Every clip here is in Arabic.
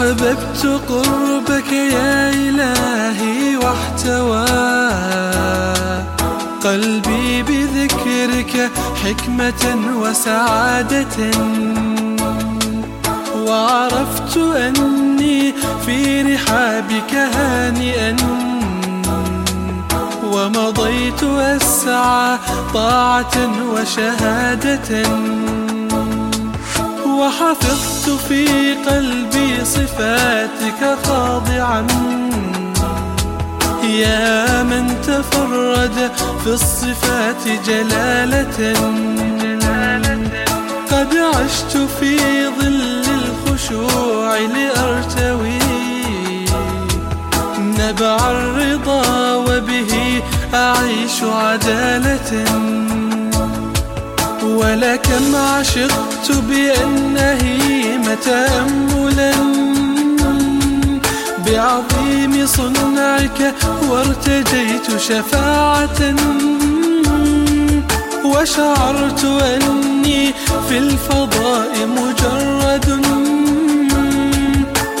أحببت قربك يا إلهي واحتوى. قلبي بذكرك حكمة وسعادة. وعرفت أني في رحابك هانئا. ومضيت أسعى طاعة وشهادة. وحفظت في قلبي صفاتك خاضعا. يا من تفرد في الصفات جلالة. قد عشت في ظل الخشوع لأرتوي. نبع الرضا وبه أعيش عدالة. ولكم عشقت بأنه تأملا بعظيم صنعك وارتجيت شفاعة وشعرت أني في الفضاء مجرد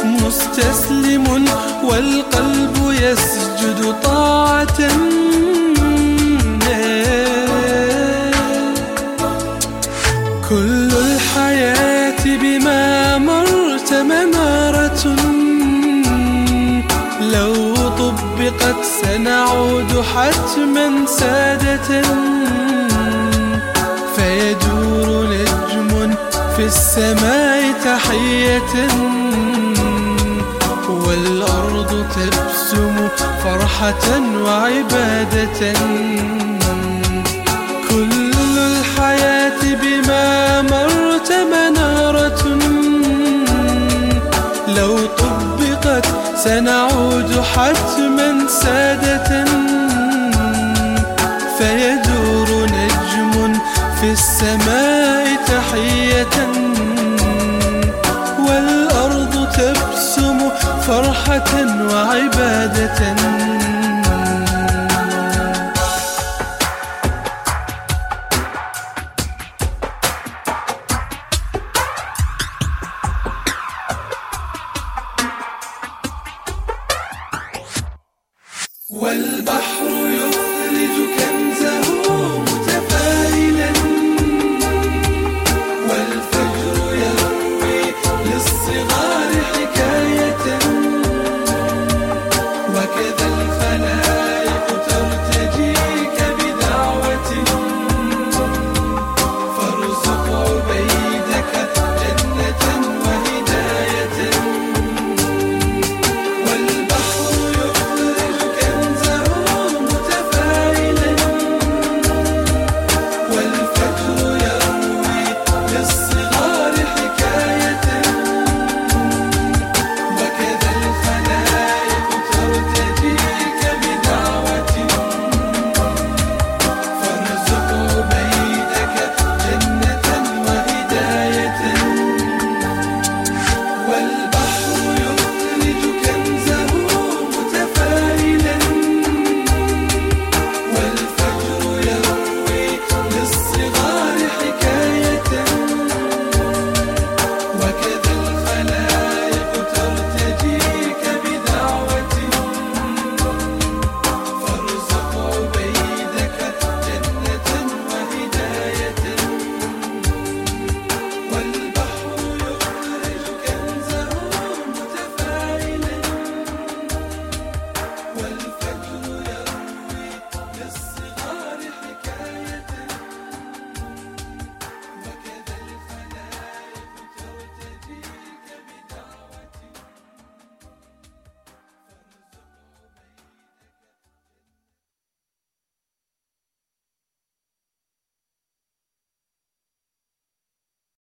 مستسلم والقلب يسجد طاعة. طبقت سنعود حتما سادة. فيدور نجم في السماء تحية. والأرض تبسم فرحة وعبادة. كل الحياة بما مرت منارة. لو طبقت سنعود حتما سادة. فيدور نجم في السماء تحية. والأرض تبسم فرحة وعبادة.